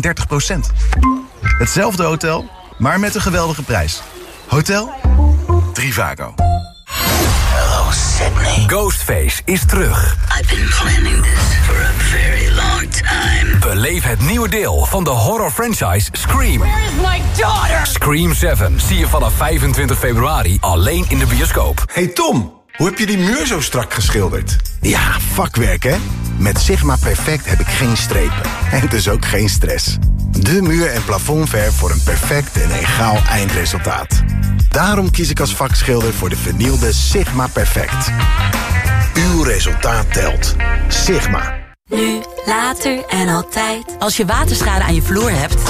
30 Hetzelfde hotel, maar met een geweldige prijs. Hotel Trivago. Hello, Sydney. Ghostface is terug. I've been planning this for a very long time. Beleef het nieuwe deel van de horror franchise Scream. Where is my daughter? Scream 7 zie je vanaf 25 februari alleen in de bioscoop. Hey Tom, hoe heb je die muur zo strak geschilderd? Ja, vakwerk hè? Met Sigma Perfect heb ik geen strepen. En dus ook geen stress. De muur- en plafondverf voor een perfect en egaal eindresultaat. Daarom kies ik als vakschilder voor de vernielde Sigma Perfect. Uw resultaat telt. Sigma. Nu, later en altijd. Als je waterschade aan je vloer hebt...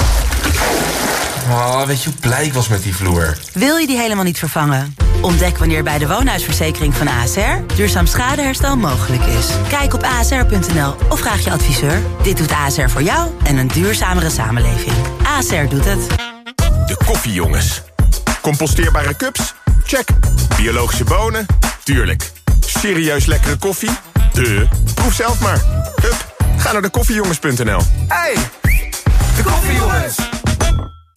Oh, weet je hoe blij ik was met die vloer? Wil je die helemaal niet vervangen? Ontdek wanneer bij de woonhuisverzekering van ASR... duurzaam schadeherstel mogelijk is. Kijk op asr.nl of vraag je adviseur. Dit doet ASR voor jou en een duurzamere samenleving. ASR doet het. De koffiejongens. Composteerbare cups? Check. Biologische bonen? Tuurlijk. Serieus lekkere koffie? De. Proef zelf maar. Hup, ga naar de koffiejongens.nl. Hey, de koffiejongens.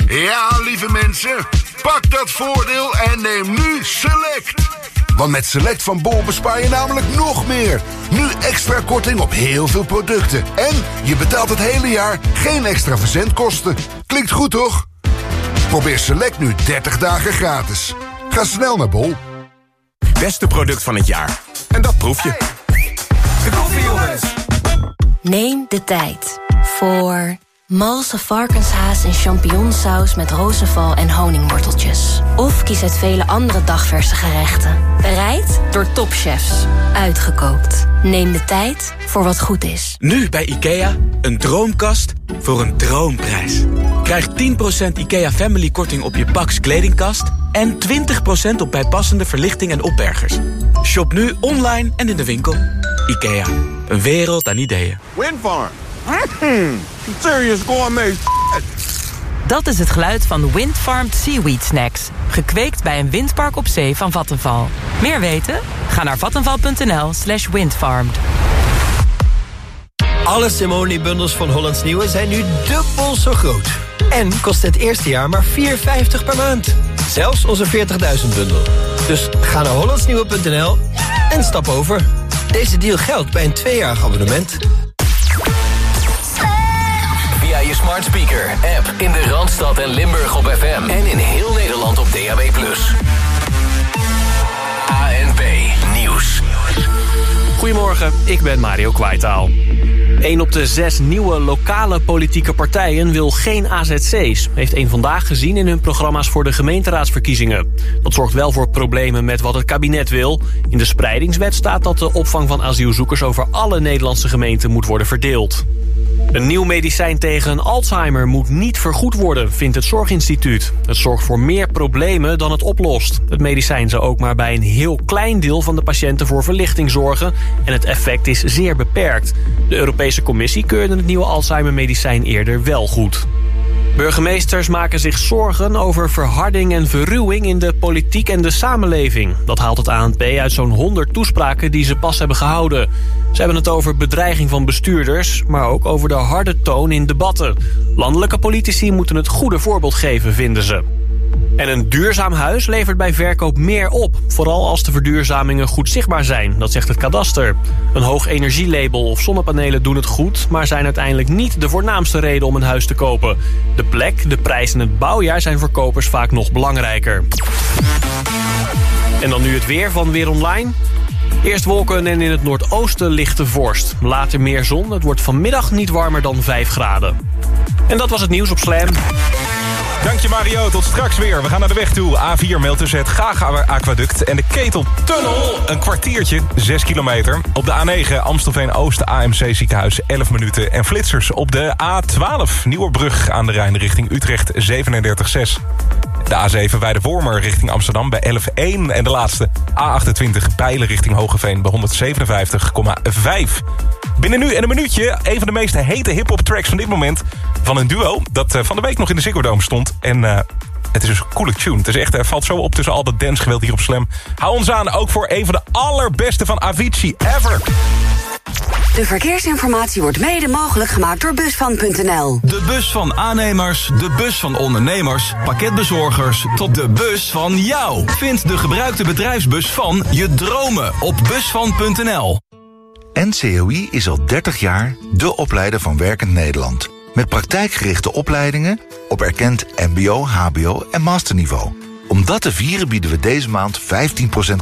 Ja, lieve mensen, pak dat voordeel en neem nu Select. Want met Select van Bol bespaar je namelijk nog meer. Nu extra korting op heel veel producten. En je betaalt het hele jaar geen extra verzendkosten. Klinkt goed, toch? Probeer Select nu 30 dagen gratis. Ga snel naar Bol. Beste product van het jaar. En dat proef je. De koffiejongens. Neem de tijd voor Malse varkenshaas in champignonsaus met rozenval en honingworteltjes. Of kies uit vele andere dagverse gerechten. Bereid door topchefs. Uitgekookt. Neem de tijd voor wat goed is. Nu bij IKEA, een droomkast voor een droomprijs. Krijg 10% IKEA Family korting op je Pax kledingkast... en 20% op bijpassende verlichting en opbergers. Shop nu online en in de winkel. IKEA, een wereld aan ideeën. Windfarm. Mm, serious gourmet Dat is het geluid van Windfarmed Seaweed Snacks. Gekweekt bij een windpark op zee van Vattenval. Meer weten? Ga naar vattenval.nl slash windfarmed. Alle Simone-bundels van Hollands Nieuwe zijn nu dubbel zo groot. En kost het eerste jaar maar 4,50 per maand. Zelfs onze 40.000 bundel. Dus ga naar hollandsnieuwe.nl en stap over. Deze deal geldt bij een tweejarig abonnement. Smart speaker, app in de Randstad en Limburg op FM. En in heel Nederland op DAB+. ANP Nieuws. Goedemorgen, ik ben Mario Kwaitaal. Een op de zes nieuwe lokale politieke partijen wil geen AZC's... heeft een vandaag gezien in hun programma's voor de gemeenteraadsverkiezingen. Dat zorgt wel voor problemen met wat het kabinet wil. In de spreidingswet staat dat de opvang van asielzoekers... over alle Nederlandse gemeenten moet worden verdeeld. Een nieuw medicijn tegen Alzheimer moet niet vergoed worden, vindt het Zorginstituut. Het zorgt voor meer problemen dan het oplost. Het medicijn zou ook maar bij een heel klein deel van de patiënten voor verlichting zorgen... en het effect is zeer beperkt. De Europese Commissie keurde het nieuwe Alzheimer-medicijn eerder wel goed. Burgemeesters maken zich zorgen over verharding en verruwing in de politiek en de samenleving. Dat haalt het ANP uit zo'n 100 toespraken die ze pas hebben gehouden. Ze hebben het over bedreiging van bestuurders, maar ook over de harde toon in debatten. Landelijke politici moeten het goede voorbeeld geven, vinden ze. En een duurzaam huis levert bij verkoop meer op. Vooral als de verduurzamingen goed zichtbaar zijn, dat zegt het kadaster. Een hoog energielabel of zonnepanelen doen het goed... maar zijn uiteindelijk niet de voornaamste reden om een huis te kopen. De plek, de prijs en het bouwjaar zijn voor kopers vaak nog belangrijker. En dan nu het weer van Weer Online. Eerst wolken en in het noordoosten lichte vorst. Later meer zon. Het wordt vanmiddag niet warmer dan 5 graden. En dat was het nieuws op Slam. Dank je Mario, tot straks weer. We gaan naar de weg toe. A4 meldt tussen het Gaga-aquaduct en de Keteltunnel. Een kwartiertje, 6 kilometer. Op de A9 Amstelveen-Oost AMC ziekenhuis 11 minuten. En flitsers op de A12 Nieuwerbrug aan de Rijn richting Utrecht 37,6. De A7 Weide-Wormer richting Amsterdam bij 11,1. En de laatste A28 Bijlen richting Hogeveen bij 157,5. Binnen nu en een minuutje een van de meest hete hip-hop tracks van dit moment. Van een duo dat uh, van de week nog in de Ziggo Dome stond. En uh, het is dus een coole tune. Het is echt, er valt zo op tussen al dat dancegeweld hier op Slam. Hou ons aan, ook voor een van de allerbeste van Avicii ever. De verkeersinformatie wordt mede mogelijk gemaakt door Busvan.nl. De bus van aannemers, de bus van ondernemers, pakketbezorgers... tot de bus van jou. Vind de gebruikte bedrijfsbus van je dromen op Busvan.nl. NCOI is al 30 jaar de opleider van Werkend Nederland. Met praktijkgerichte opleidingen op erkend mbo, hbo en masterniveau. Om dat te vieren bieden we deze maand 15%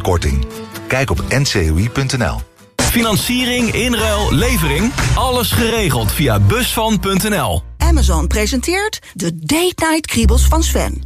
korting. Kijk op ncoi.nl. Financiering, inruil, levering. Alles geregeld via busvan.nl. Amazon presenteert de Date Night Kriebels van Sven.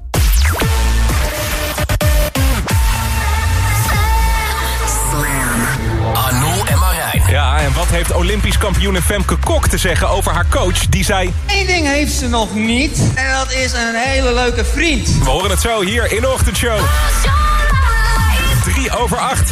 en wat heeft Olympisch kampioen Femke Kok te zeggen over haar coach? Die zei... Eén ding heeft ze nog niet. En dat is een hele leuke vriend. We horen het zo hier in de ochtendshow. 3 over 8.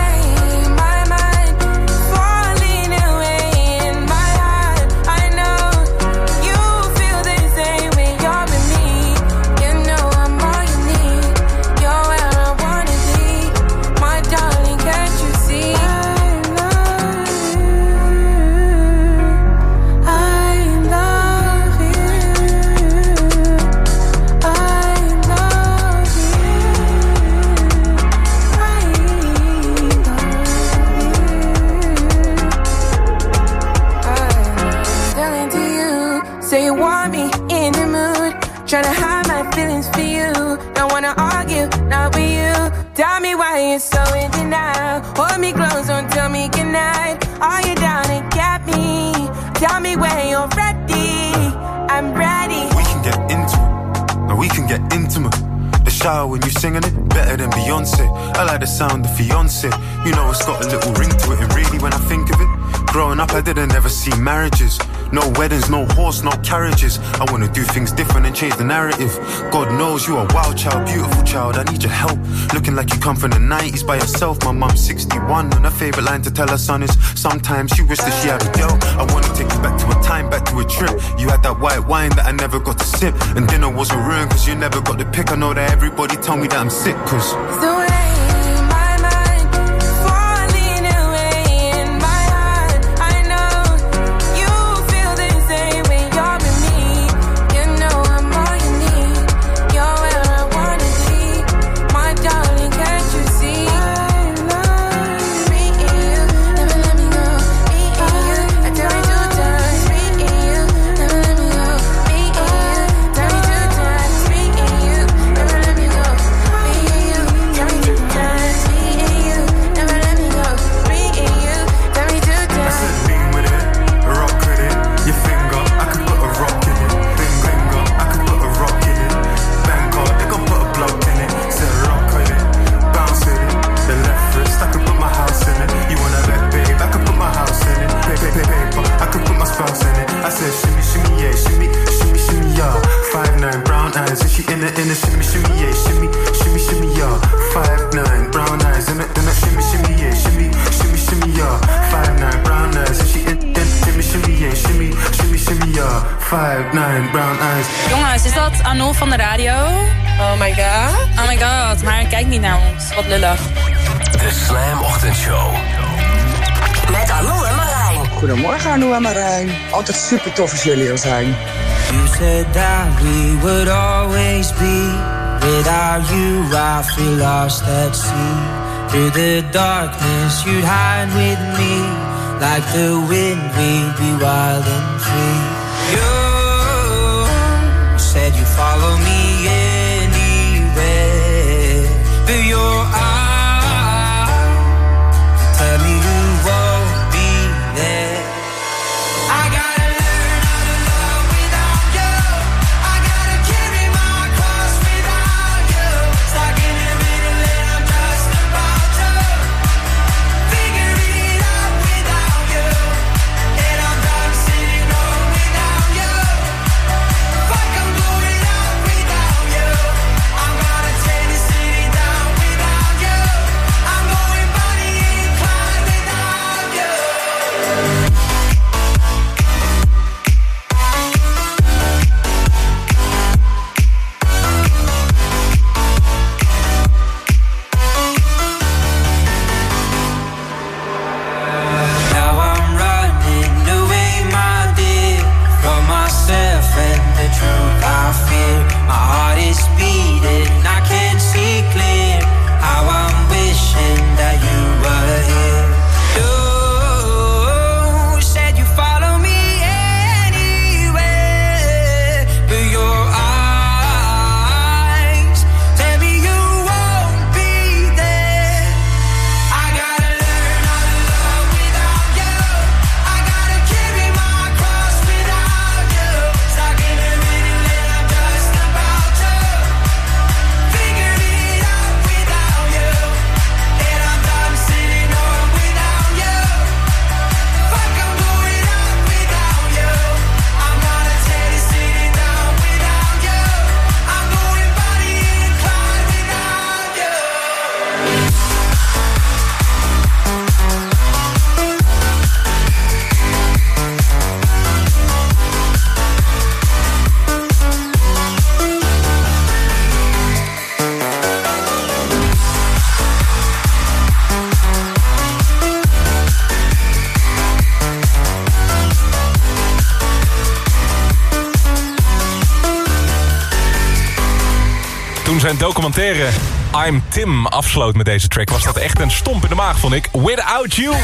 sound of fiance. You know it's got a little ring to it, and really when I think of it, growing up I didn't ever see marriages. No weddings, no horse, no carriages. I wanna do things different and change the narrative. God knows you are a wild child, beautiful child. I need your help. Looking like you come from the 90s by yourself. My mom's 61, and her favorite line to tell her son is Sometimes she wishes she had a girl. I wanna take you back to a time, back to a trip. You had that white wine that I never got to sip. And dinner was a ruin cause you never got the pick. I know that everybody tell me that I'm sick cause. So Wat lullig. De Slam Ochtendshow. Met Anul en Marijn. Goedemorgen Arno en Marijn. Altijd super tof als jullie er zijn. You said that we would always be. Without you, I feel lost at sea. Through the darkness, you'd hide with me. Like the wind, we'd be wild and free. Afsloot met deze track... was dat echt een stomp in de maag, vond ik. Without You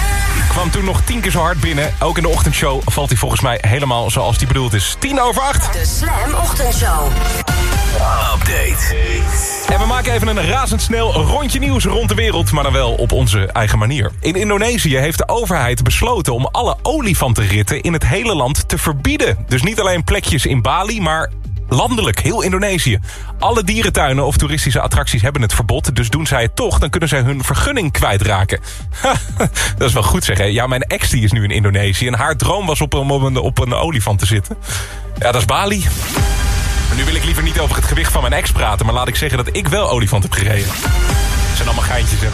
kwam toen nog tien keer zo hard binnen. Ook in de ochtendshow valt hij volgens mij helemaal zoals die bedoeld is. 10 over 8. De Slam Ochtendshow. Update. En we maken even een razendsnel rondje nieuws rond de wereld... maar dan wel op onze eigen manier. In Indonesië heeft de overheid besloten om alle olifantenritten... in het hele land te verbieden. Dus niet alleen plekjes in Bali, maar landelijk, heel Indonesië. Alle dierentuinen of toeristische attracties hebben het verbod... dus doen zij het toch, dan kunnen zij hun vergunning kwijtraken. Dat is wel goed zeg? Ja, mijn ex die is nu in Indonesië... en haar droom was op een, op een olifant te zitten. Ja, dat is Bali. Maar nu wil ik liever niet over het gewicht van mijn ex praten... maar laat ik zeggen dat ik wel olifant heb gereden. Dat zijn allemaal geintjes, hè.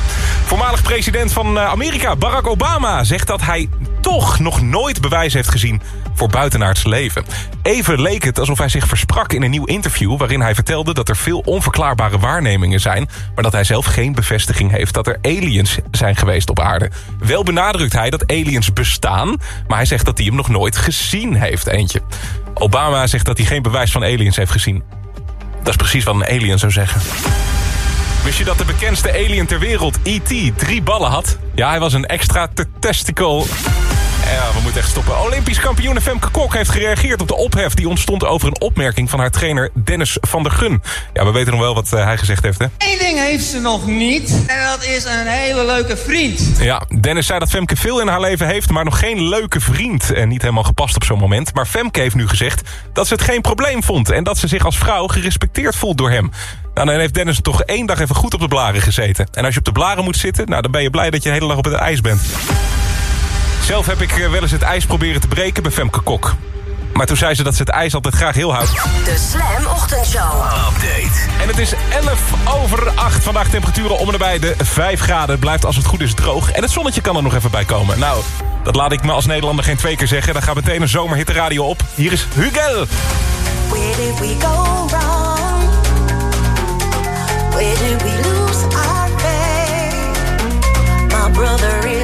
Voormalig president van eh, Amerika, Barack Obama... zegt dat hij toch nog nooit bewijs heeft gezien voor buitenaards leven. Even leek het alsof hij zich versprak in een nieuw interview... waarin hij vertelde dat er veel onverklaarbare waarnemingen zijn... maar dat hij zelf geen bevestiging heeft dat er aliens zijn geweest op aarde. Wel benadrukt hij dat aliens bestaan... maar hij zegt dat hij hem nog nooit gezien heeft, eentje. Obama zegt dat hij geen bewijs van aliens heeft gezien. Dat is precies wat een alien zou zeggen. Wist je dat de bekendste alien ter wereld, E.T., drie ballen had? Ja, hij was een extra testicle. Ja, we moeten echt stoppen. Olympisch kampioen Femke Kok heeft gereageerd op de ophef... die ontstond over een opmerking van haar trainer Dennis van der Gun. Ja, we weten nog wel wat eh, hij gezegd heeft, hè? Eén ding heeft ze nog niet. En dat is een hele leuke vriend. Ja, Dennis zei dat Femke veel in haar leven heeft... maar nog geen leuke vriend. En niet helemaal gepast op zo'n moment. Maar Femke heeft nu gezegd dat ze het geen probleem vond... en dat ze zich als vrouw gerespecteerd voelt door hem. Nou, dan heeft Dennis toch één dag even goed op de blaren gezeten. En als je op de blaren moet zitten... nou, dan ben je blij dat je de hele dag op het ijs bent. Zelf heb ik eh, wel eens het ijs proberen te breken bij Femke Kok. Maar toen zei ze dat ze het ijs altijd graag heel houdt. De Slam Ochtendshow. Update. En het is 11 over 8. Vandaag temperaturen om en nabij de 5 graden. Blijft als het goed is droog. En het zonnetje kan er nog even bij komen. Nou, dat laat ik me als Nederlander geen twee keer zeggen. Dan gaat meteen een zomerhitte radio op. Hier is Hugel. Where did we go wrong? Where did we lose our way? My brother is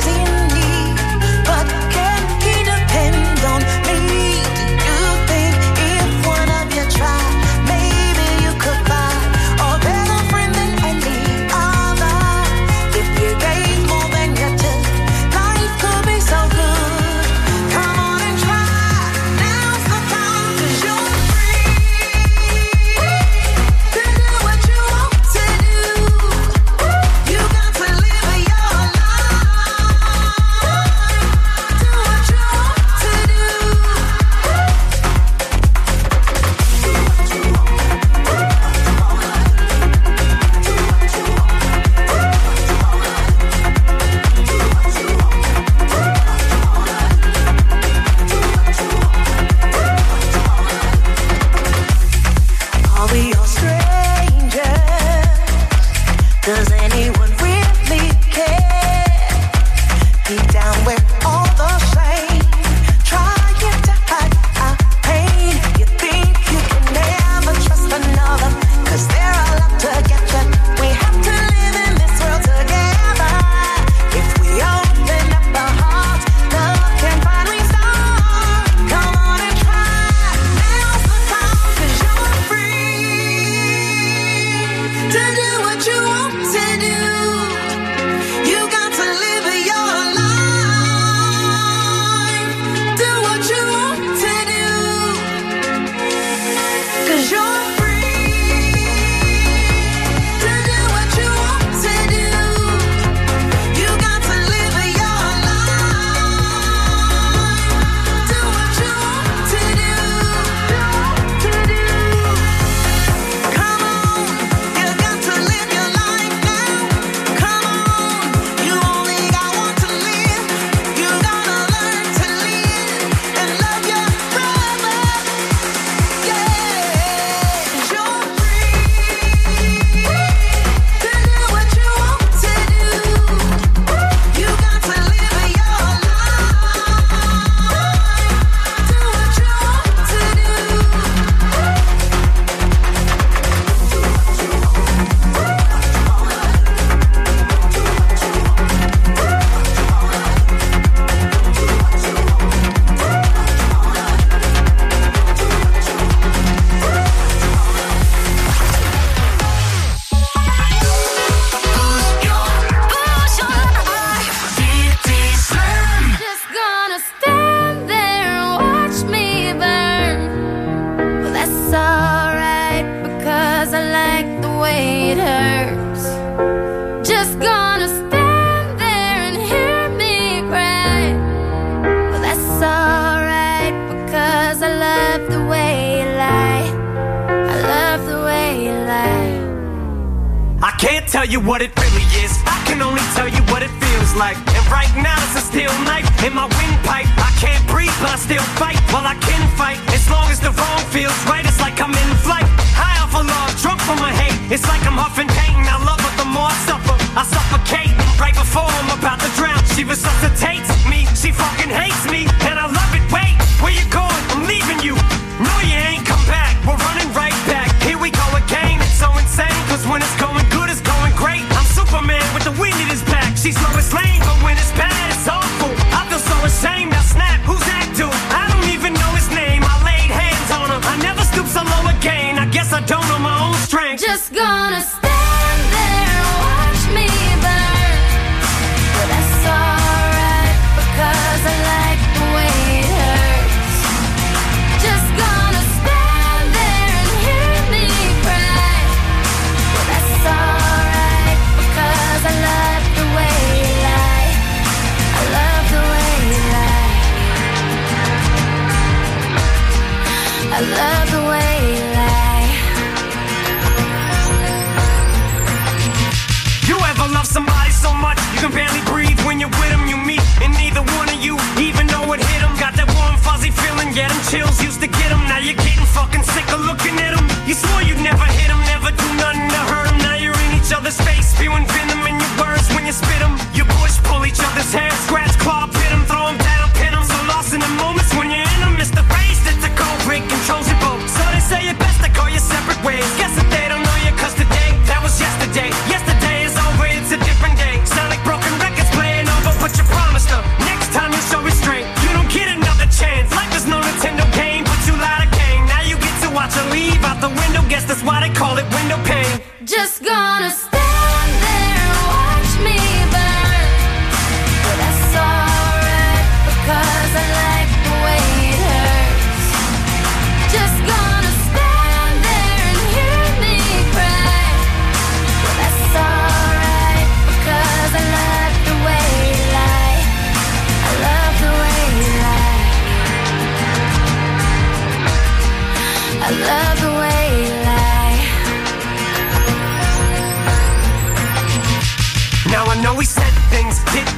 neither one of you, even though it hit him. Got that warm, fuzzy feeling, yeah, them chills used to get him. Now you're getting fucking sick of looking at him. You swore you'd never hit him, never do nothing to hurt him. Now you're in each other's face, spewing venom in your words when you spit him. You push, pull each other's hair, scratch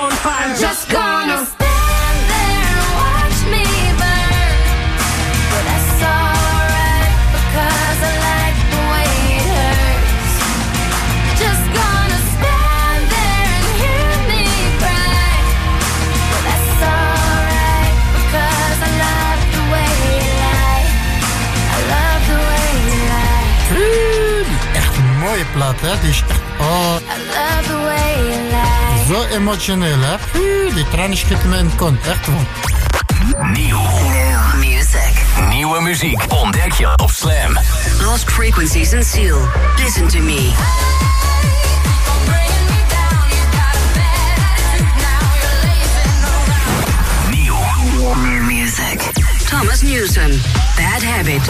On fire. I'm just gonna stand there and watch me burn. But that's alright because I like the way it hurts. Just gonna stand there and hear me cry. But that's alright because I love the way you lie. I love the way you lie. Echt een mooie plaat, hè? Die is echt... Oh, zo emotioneel, hè? Oeh, Die tranen schieten me in de kont. Echt wel. Nieuw. Music. Nieuwe muziek ontdek je op Slam. Lost frequencies and seal. Listen to me. Nieuw. New music. Thomas Newsom. Bad habit.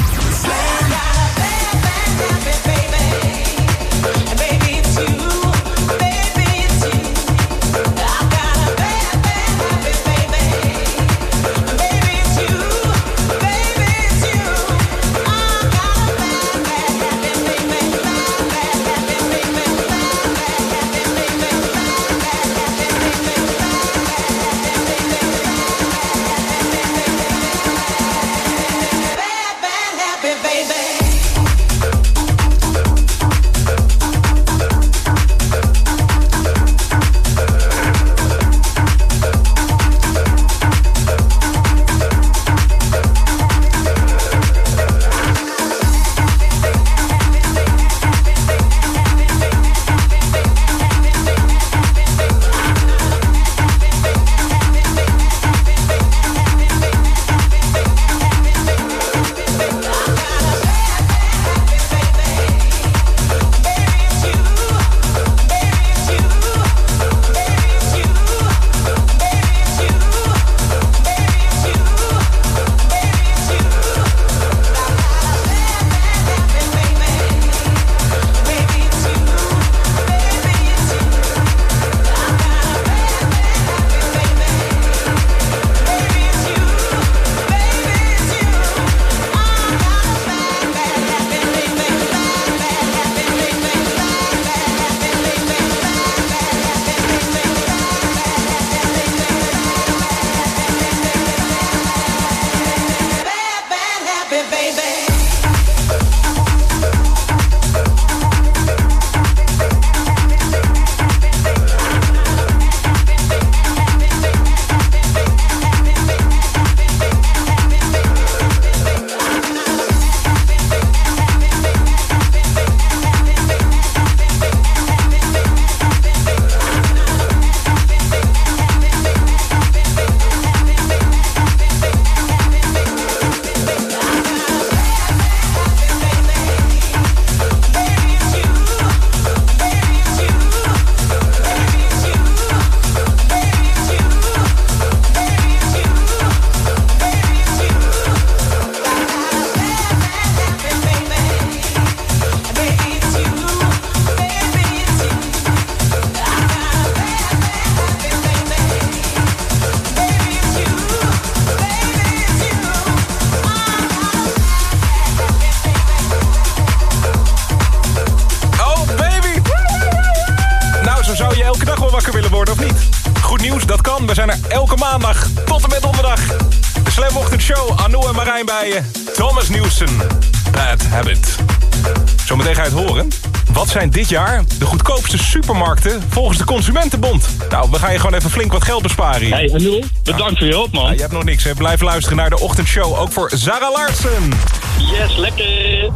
Zijn dit jaar de goedkoopste supermarkten volgens de Consumentenbond? Nou, we gaan je gewoon even flink wat geld besparen hier. Hey, Anouk, bedankt voor je hulp, man. Ja, je hebt nog niks, hè. Blijf luisteren naar de ochtendshow, ook voor Zara Larsen. Yes, lekker.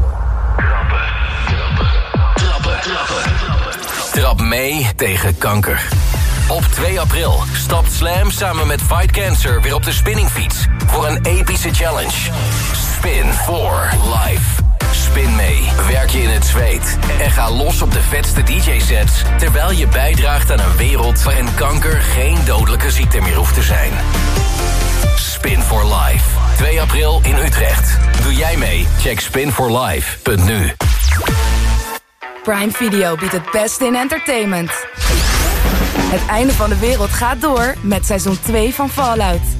Trap mee tegen kanker. Op 2 april stapt Slam samen met Fight Cancer weer op de spinningfiets voor een epische challenge. Spin for Life. Spin mee, werk je in het zweet en ga los op de vetste DJ-sets... terwijl je bijdraagt aan een wereld waarin kanker geen dodelijke ziekte meer hoeft te zijn. Spin for Life. 2 april in Utrecht. Doe jij mee? Check spinforlife.nu. Prime Video biedt het beste in entertainment. Het einde van de wereld gaat door met seizoen 2 van Fallout.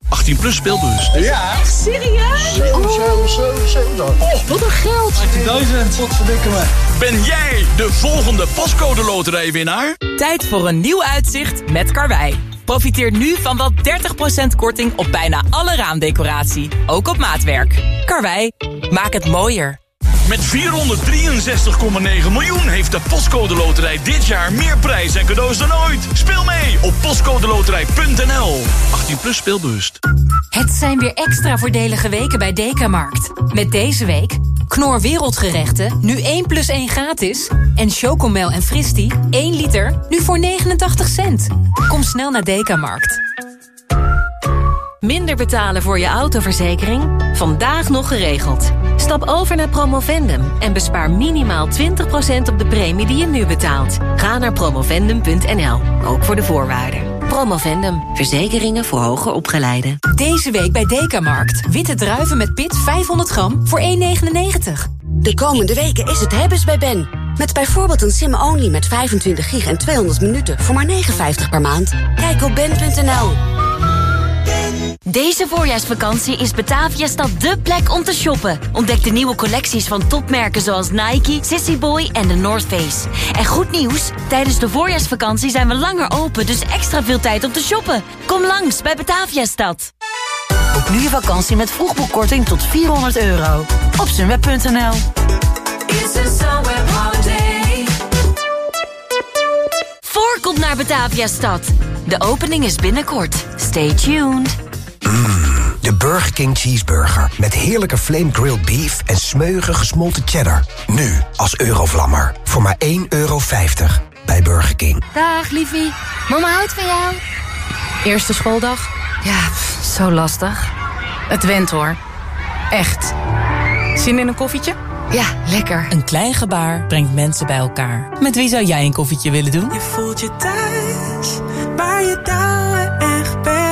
18 plus speelbus. Ja. Echt serieus? 7, 7, 7, 7. Oh, wat een geld. 18.000. Wat verdikken me. Ben jij de volgende pascode loterijwinnaar? Tijd voor een nieuw uitzicht met Karwei. Profiteer nu van wel 30% korting op bijna alle raamdecoratie. Ook op maatwerk. Karwei, maak het mooier. Met 463,9 miljoen heeft de Postcode Loterij dit jaar meer prijs en cadeaus dan ooit. Speel mee op postcodeloterij.nl. 18 plus speelbewust. Het zijn weer extra voordelige weken bij Dekamarkt. Met deze week Knor Wereldgerechten, nu 1 plus 1 gratis. En Chocomel en Fristi, 1 liter, nu voor 89 cent. Kom snel naar Dekamarkt. Minder betalen voor je autoverzekering? Vandaag nog geregeld. Stap over naar Promovendum en bespaar minimaal 20% op de premie die je nu betaalt. Ga naar promovendum.nl, ook voor de voorwaarden. Promovendum, verzekeringen voor hoger opgeleiden. Deze week bij Dekamarkt. Witte druiven met pit 500 gram voor 1,99. De komende weken is het hebben's bij Ben. Met bijvoorbeeld een sim-only met 25 gig en 200 minuten voor maar 59 per maand. Kijk op ben.nl. Deze voorjaarsvakantie is Bataviastad dé plek om te shoppen. Ontdek de nieuwe collecties van topmerken zoals Nike, Sissy Boy en The North Face. En goed nieuws, tijdens de voorjaarsvakantie zijn we langer open, dus extra veel tijd om te shoppen. Kom langs bij Bataviastad. Boek nu je vakantie met vroegboekkorting tot 400 euro. Op sunweb.nl Voor komt naar Bataviastad. De opening is binnenkort. Stay tuned. De Burger King Cheeseburger. Met heerlijke flame grilled beef en smeuige gesmolten cheddar. Nu als Eurovlammer. Voor maar 1,50 euro bij Burger King. Dag liefie, mama houdt van jou. Eerste schooldag? Ja, pff, zo lastig. Het went hoor. Echt. Zin in een koffietje? Ja, lekker. Een klein gebaar brengt mensen bij elkaar. Met wie zou jij een koffietje willen doen? Je voelt je thuis, waar je touwen echt per.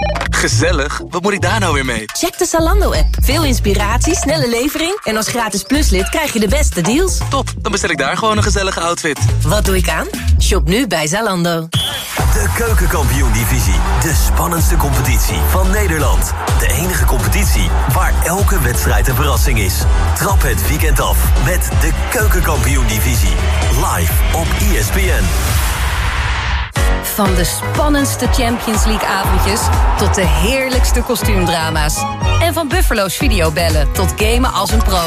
Gezellig? Wat moet ik daar nou weer mee? Check de Zalando-app. Veel inspiratie, snelle levering... en als gratis pluslid krijg je de beste deals. Top, dan bestel ik daar gewoon een gezellige outfit. Wat doe ik aan? Shop nu bij Zalando. De Keukenkampioen-divisie. De spannendste competitie van Nederland. De enige competitie waar elke wedstrijd een verrassing is. Trap het weekend af met de Keukenkampioen-divisie. Live op ESPN. Van de spannendste Champions League avondjes tot de heerlijkste kostuumdrama's. En van Buffalo's videobellen tot gamen als een pro.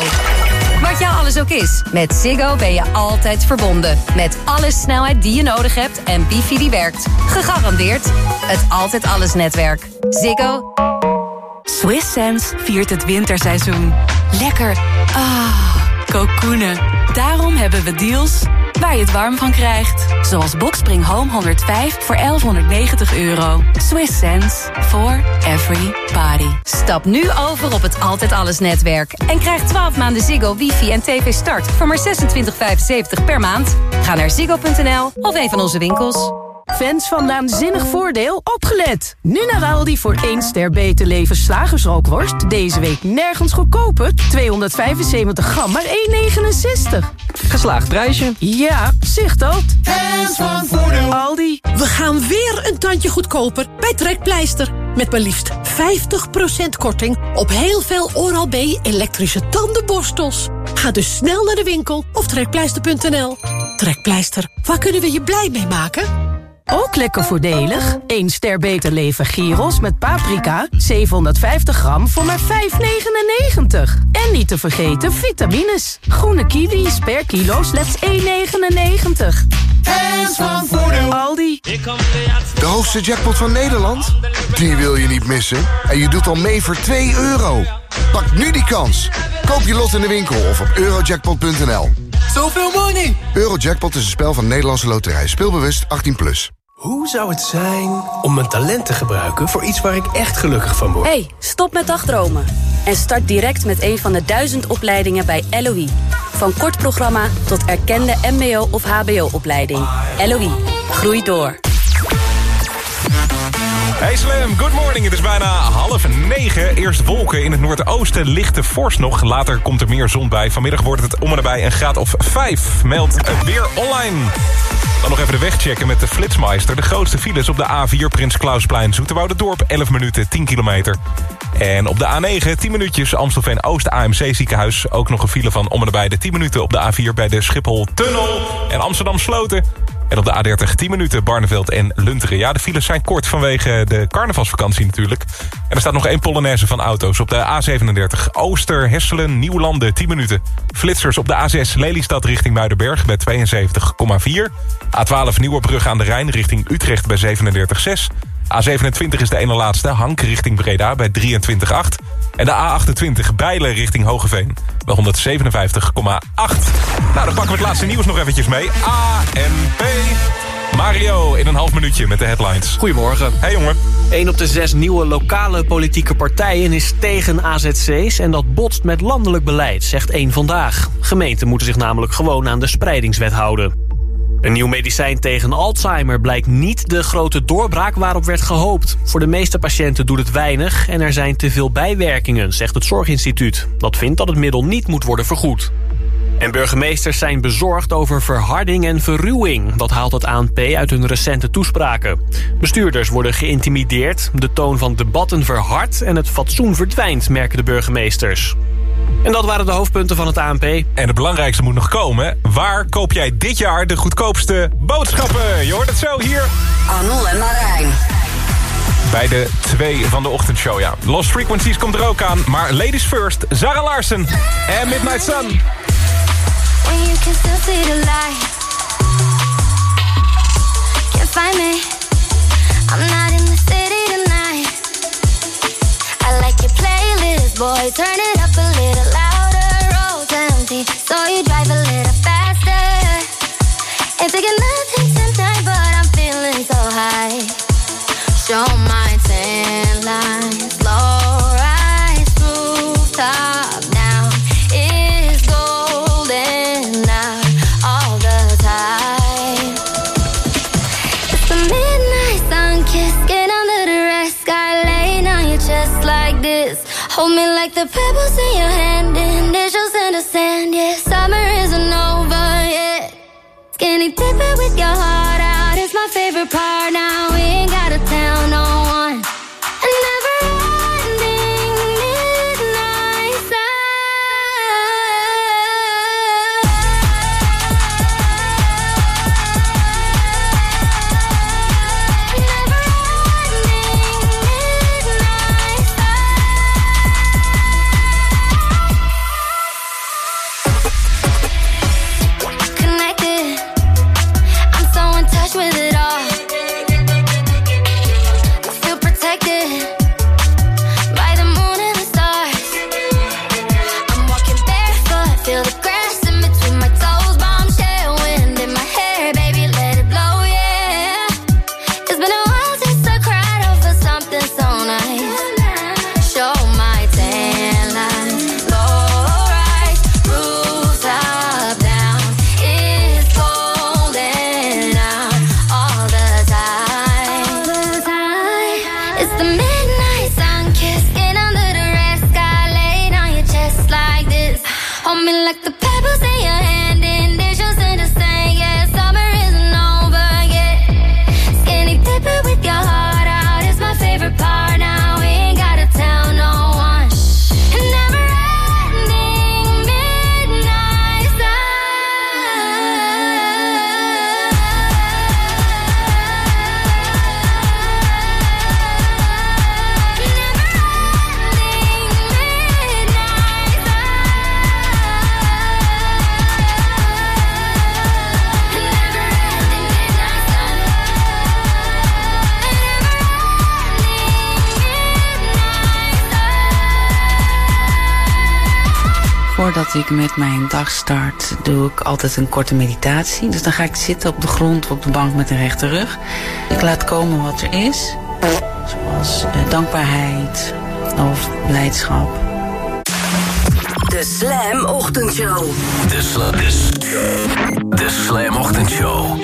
Wat jou alles ook is, met Ziggo ben je altijd verbonden. Met alle snelheid die je nodig hebt en wifi die werkt. Gegarandeerd het Altijd Alles netwerk. Ziggo. Swiss Sense viert het winterseizoen. Lekker. Ah, kokoenen. Daarom hebben we deals waar je het warm van krijgt. Zoals Boxspring Home 105 voor 1190 euro. Swiss sense for every party. Stap nu over op het Altijd Alles netwerk. En krijg 12 maanden Ziggo, wifi en tv start voor maar 26,75 per maand. Ga naar ziggo.nl of een van onze winkels. Fans van Naanzinnig Voordeel, opgelet! Nu naar Aldi voor 1 ster beter leven slagersrookworst. Deze week nergens goedkoper. 275 gram, maar 1,69. Geslaagd prijsje. Ja, zicht dat. Fans van Voordeel. Aldi. We gaan weer een tandje goedkoper bij Trekpleister. Met maar liefst 50% korting op heel veel Oral-B elektrische tandenborstels. Ga dus snel naar de winkel of trekpleister.nl. Trekpleister, waar kunnen we je blij mee maken? Ook lekker voordelig. 1 ster beter leven gyros met paprika. 750 gram voor maar 5,99. En niet te vergeten vitamines. Groene kiwis per kilo slechts 1,99. Fans van Voordeel. Aldi. De hoogste jackpot van Nederland? Die wil je niet missen. En je doet al mee voor 2 euro. Pak nu die kans. Koop je lot in de winkel of op eurojackpot.nl. Zoveel money! Eurojackpot is een spel van Nederlandse Loterij. Speelbewust 18+. Plus. Hoe zou het zijn om mijn talent te gebruiken voor iets waar ik echt gelukkig van word? hey, stop met dagdromen. En start direct met een van de duizend opleidingen bij LOE. Van kort programma tot erkende mbo- of hbo-opleiding. LOE, groei door. Hey Slam, good morning. Het is bijna half negen. Eerst wolken in het noordoosten, lichte vorst nog. Later komt er meer zon bij. Vanmiddag wordt het om en nabij een graad of vijf. Meldt het weer online. Dan nog even de weg checken met de Flitsmeister. De grootste files op de A4 Prins Klausplein, Dorp 11 minuten, 10 kilometer. En op de A9, 10 minuutjes, Amstelveen Oost AMC ziekenhuis. Ook nog een file van om en nabij de 10 minuten op de A4 bij de Schiphol Tunnel. En Amsterdam Sloten. En op de A30 10 minuten Barneveld en Lunteren. Ja, de files zijn kort vanwege de carnavalsvakantie natuurlijk. En er staat nog één polonaise van auto's op de A37. Ooster, Hesselen, Nieuwlanden 10 minuten. Flitsers op de A6 Lelystad richting Muidenberg bij 72,4. A12 Nieuwerbrug aan de Rijn richting Utrecht bij 37,6. A27 is de ene laatste, Hank richting Breda bij 23,8. En de A28 Bijlen richting Hogeveen bij 157,8. Nou, dan pakken we het laatste nieuws nog eventjes mee. ANP. Mario in een half minuutje met de headlines. Goedemorgen. Hey jongen. 1 op de zes nieuwe lokale politieke partijen is tegen AZC's... en dat botst met landelijk beleid, zegt één Vandaag. Gemeenten moeten zich namelijk gewoon aan de spreidingswet houden. Een nieuw medicijn tegen Alzheimer blijkt niet de grote doorbraak waarop werd gehoopt. Voor de meeste patiënten doet het weinig en er zijn te veel bijwerkingen, zegt het Zorginstituut. Dat vindt dat het middel niet moet worden vergoed. En burgemeesters zijn bezorgd over verharding en verruwing. Dat haalt het ANP uit hun recente toespraken. Bestuurders worden geïntimideerd, de toon van debatten verhardt... en het fatsoen verdwijnt, merken de burgemeesters. En dat waren de hoofdpunten van het ANP. En het belangrijkste moet nog komen. Waar koop jij dit jaar de goedkoopste boodschappen? Je hoort het zo hier. Arnold en Marijn. Bij de twee van de ochtendshow, ja. Lost Frequencies komt er ook aan. Maar ladies first, Zara Larsen en Midnight Sun. When you can still see the light. Can't find me. I'm not in the city tonight. I like your playlist, boy. Turn it up a little louder. Road's empty, so you drive a little faster. Ain't taking nothing but I'm feeling so high. Show my with your heart out is my favorite part. Now Voordat ik met mijn dag start, doe ik altijd een korte meditatie. Dus dan ga ik zitten op de grond of op de bank met een rechte rug. Ik laat komen wat er is. Zoals eh, dankbaarheid of blijdschap. De Slam Ochtendshow. De, sla, de, de Slam Ochtendshow.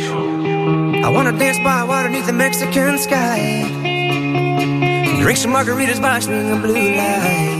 I wanna dance by water beneath the Mexican sky. Drink some margaritas by swinging blue lights.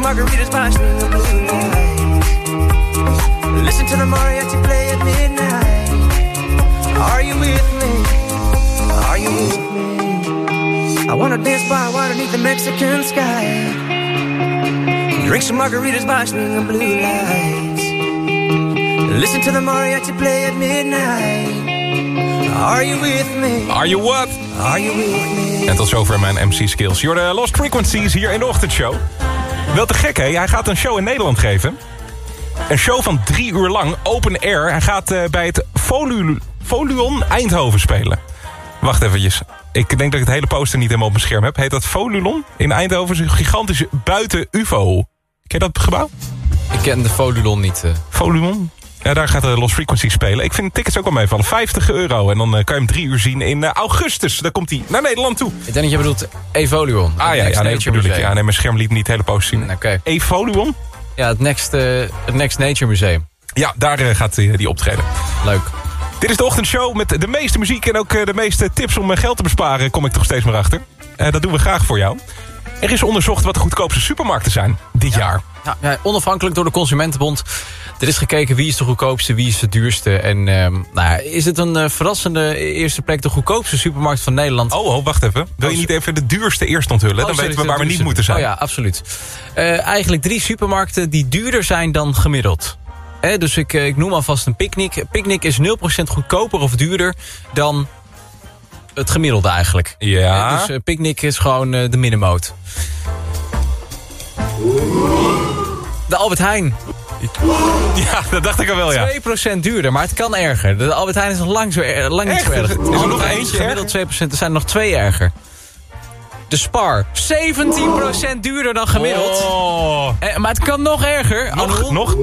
Some margaritas by blue lights. Listen to the mariachi play at midnight. Are you with me? Are you with me? I wanna dance by water beneath the Mexican sky. Drink some margaritas by swinging blue lights. Listen to the mariachi play at midnight. Are you with me? Are you what? Are you with me? En tot zover mijn MC-skills. Jorde Lost Frequencies hier in de ochtendshow. Wel te gek, hè? Hij gaat een show in Nederland geven. Een show van drie uur lang, open air. Hij gaat eh, bij het Volu Voluon Eindhoven spelen. Wacht eventjes. Ik denk dat ik het hele poster niet helemaal op mijn scherm heb. Heet dat Volulon in Eindhoven? Is een gigantische buiten-UFO. Ken je dat gebouw? Ik ken de Volulon niet. Voluon? Ja, daar gaat de Lost Frequency spelen. Ik vind tickets ook wel meevallen. 50 euro. En dan eh, kan je hem drie uur zien in eh, augustus. Dan komt hij naar Nederland toe. Ik denk dat je bedoelt Evoluon. Ah ja, ja nee, bedoel ik. Ja, nee, mijn scherm liet niet hele poster zien. Oké. Evoluon? Ja, het Next, eh, het Next Nature Museum. Ja, daar gaat hij die optreden. Leuk. Dit is de ochtendshow met de meeste muziek en ook de meeste tips om geld te besparen. Kom ik toch steeds maar achter. Dat doen we graag voor jou. Er is onderzocht wat de goedkoopste supermarkten zijn dit jaar. Ja, ja, onafhankelijk door de Consumentenbond. Er is gekeken wie is de goedkoopste, wie is de duurste. En ehm, nou, is het een eh, verrassende eerste plek de goedkoopste supermarkt van Nederland? Oh, oh wacht even. Wil je niet even de duurste eerst onthullen? Oh, Dan sorry, weten we waar we niet moeten zijn. Oh ja, absoluut. Eh, eigenlijk drie supermarkten die duurder zijn dan gemiddeld. Eh, dus ik, ik noem alvast een picknick. Picknick is 0% goedkoper of duurder dan het gemiddelde eigenlijk. Ja. Eh, dus picknick is gewoon de middenmoot. De Albert Heijn. Ja, dat dacht ik al wel, ja. 2% duurder, maar het kan erger. De Albert Heijn is nog lang, zo er, lang niet zo erg. Is er Albert nog eentje Gemiddeld 2%, er zijn nog twee erger. De Spar, 17% duurder dan gemiddeld. Oh. Eh, maar het kan nog erger. Nog, nog?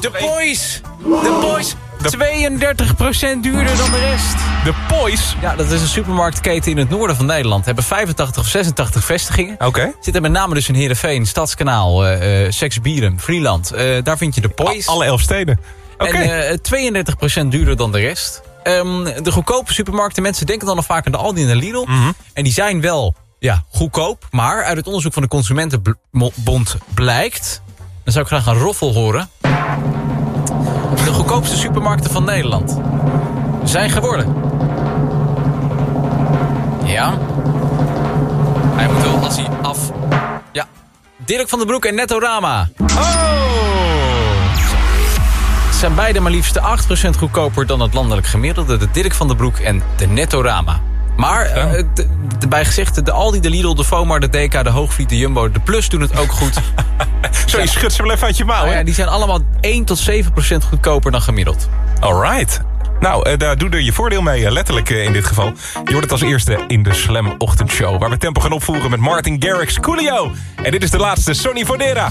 De Boys. De Boys. 32% duurder dan de rest. De Poys? Ja, dat is een supermarktketen in het noorden van Nederland. Hebben 85 of 86 vestigingen. Oké. Zitten met name dus in Heerenveen, Stadskanaal, eh eh Seksbieren, Vrieland. Eh, daar vind je de Poys. Alle elf steden. Oké. En eh 32% duurder dan de rest. Ehm, de goedkope supermarkten, mensen denken dan nog vaak aan de Aldi en de Lidl. Mhm. En die zijn wel ja, goedkoop. Maar uit het onderzoek van de Consumentenbond blijkt... dan zou ik graag een roffel horen... de goedkoopste supermarkten van Nederland zijn geworden. Ja. Hij moet wel als hij af... Ja. Dirk van den Broek en Nettorama. Het zijn beide maar liefst 8% goedkoper dan het landelijk gemiddelde. De Dirk van den Broek en de Nettorama. Maar eh, d- d- bij gezegd, de Aldi, de Lidl, de Fomar, de DK, de Hoogvliet, de Jumbo, de Plus doen het ook goed. Zo, je schudt ze wel even uit je mouw, Nou hè? ja, die zijn allemaal 1 tot 7 procent goedkoper dan gemiddeld. Alright. Nou, eh, daar doe er je voordeel mee, eh, letterlijk eh, in dit geval. Je hoort het als eerste in de Slam Ochtendshow... waar we tempo gaan opvoeren met Martin Garrix Coolio. En dit is de laatste, Sonny Fodera.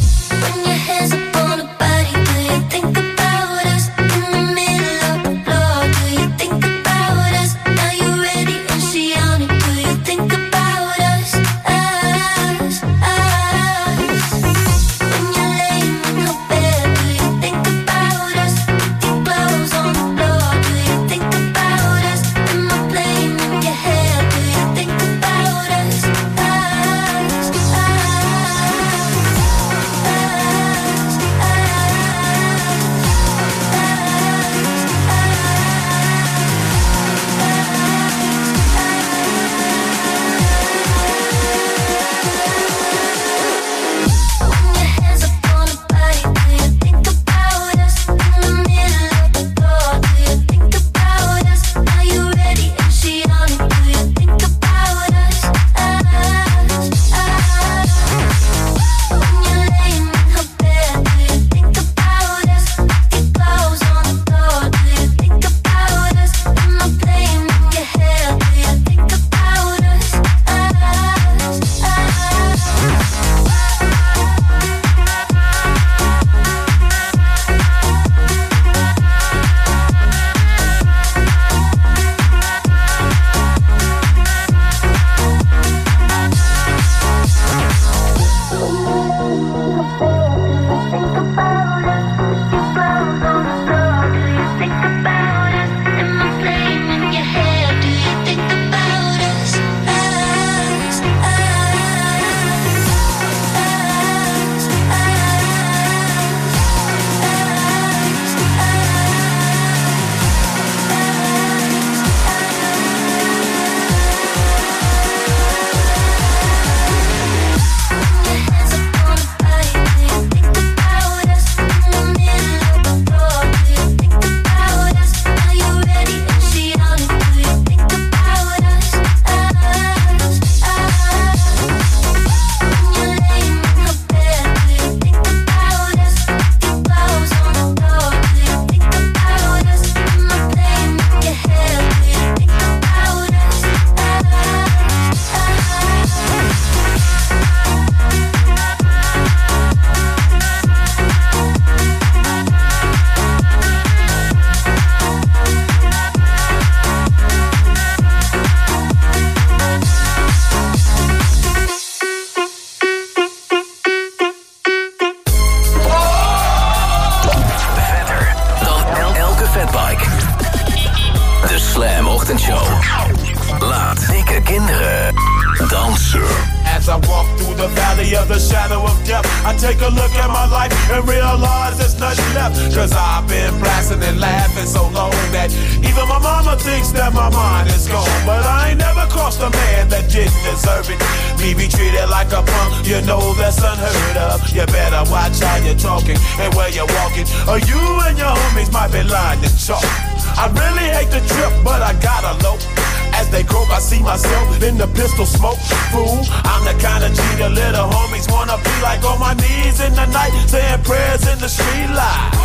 Homies wanna be like on my knees in the night, saying prayers in the street light. Look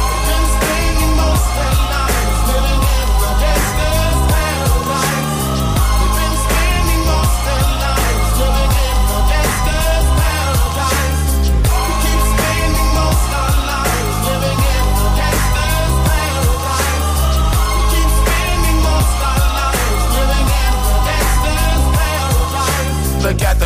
at the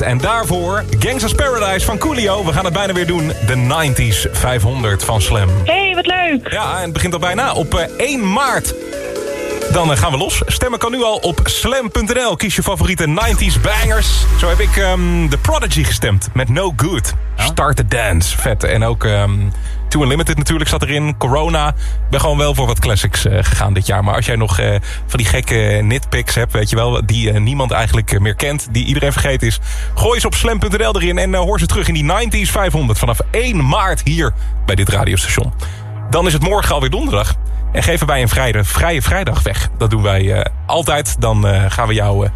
En daarvoor Gangsters Paradise van Coolio. We gaan het bijna weer doen. De 90s 500 van Slam. hey, wat leuk. Ja, en het begint al bijna op eh, 1 maart. Dan eh, gaan we los. Stemmen kan nu al op slam.nl. Kies je favoriete 90s bangers. Zo heb ik de The Prodigy gestemd met No Good. Start the Dance. Vet. En ook ehm, Too Unlimited natuurlijk zat erin. Corona. Ben gewoon wel voor wat classics eh, gegaan dit jaar. Maar als jij nog eh, van die gekke nitpicks hebt, weet je wel... die eh, niemand eigenlijk meer kent, die iedereen vergeten is... gooi ze op slam.nl erin en hoor ze terug in die 90s 500... vanaf 1 maart hier bij dit radiostation. Dan is het morgen alweer donderdag. En geven wij een vrije, vrije vrijdag weg. Dat doen wij altijd. Dan gaan we jou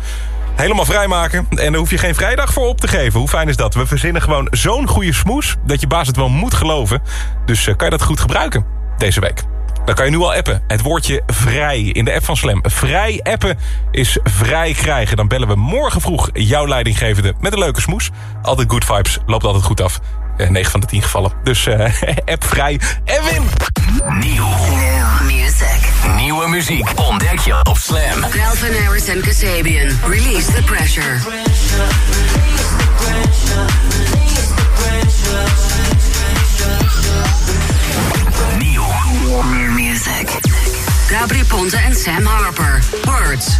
helemaal vrijmaken. En daar hoef je geen vrijdag voor op te geven. Hoe fijn is dat? We verzinnen gewoon zo'n goede smoes... dat je baas het wel moet geloven. Dus eh, kan je dat goed gebruiken deze week. Dan kan je nu al appen. Het woordje vrij in de app van Slam. Vrij appen is vrij krijgen. Dan bellen we morgen vroeg jouw leidinggevende met een leuke smoes. Altijd good vibes. Loopt altijd goed af. Eh, 9 van de 10 gevallen. Dus eh, app vrij en win. Nieuw. music. Nieuwe muziek ontdek je op Slam. Calvin Harris en Kasabian. Release the pressure. Nieuw. New music. Gabri Ponte en Sam Harper. Words.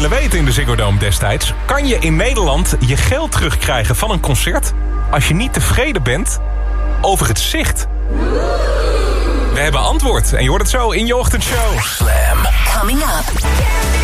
Willen weten in de Ziggo Dome destijds. Kan je in Nederland je geld terugkrijgen van een concert... als je niet tevreden bent over het zicht? We hebben antwoord en je hoort het zo in je ochtendshow. Slam. Coming up.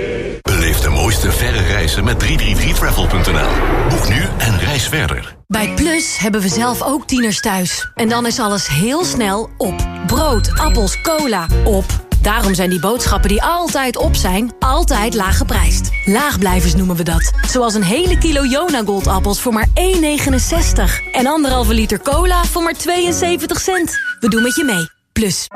Beleef de mooiste verre reizen met 333travel.nl. Boek nu en reis verder. Bij Plus hebben we zelf ook tieners thuis. En dan is alles heel snel op. Brood, appels, cola, op. Daarom zijn die boodschappen die altijd op zijn, altijd laag geprijsd. Laagblijvers noemen we dat. Zoals een hele kilo Jona Goldappels voor maar 1,69. En anderhalve liter cola voor maar 72 cent. We doen met je mee. Plus.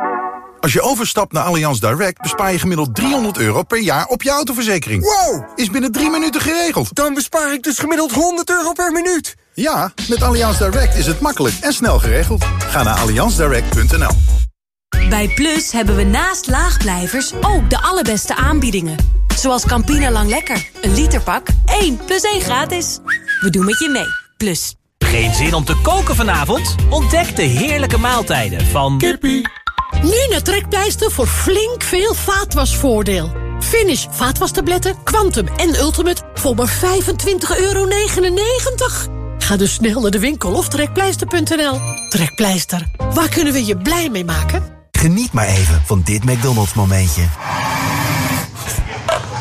Als je overstapt naar Allianz Direct bespaar je gemiddeld 300 euro per jaar op je autoverzekering. Wow! Is binnen drie minuten geregeld. Dan bespaar ik dus gemiddeld 100 euro per minuut. Ja, met Allianz Direct is het makkelijk en snel geregeld. Ga naar allianzdirect.nl. Bij Plus hebben we naast laagblijvers ook de allerbeste aanbiedingen. Zoals Campina Lang Lekker. Een literpak, 1 plus 1 gratis. We doen met je mee. Plus. Geen zin om te koken vanavond? Ontdek de heerlijke maaltijden van... Kippie. Nu naar Trekpleister voor flink veel vaatwasvoordeel. Finish vaatwastabletten, Quantum en Ultimate voor maar 25,99 euro. Ga dus snel naar de winkel of trekpleister.nl. Trekpleister, waar kunnen we je blij mee maken? Geniet maar even van dit McDonald's momentje.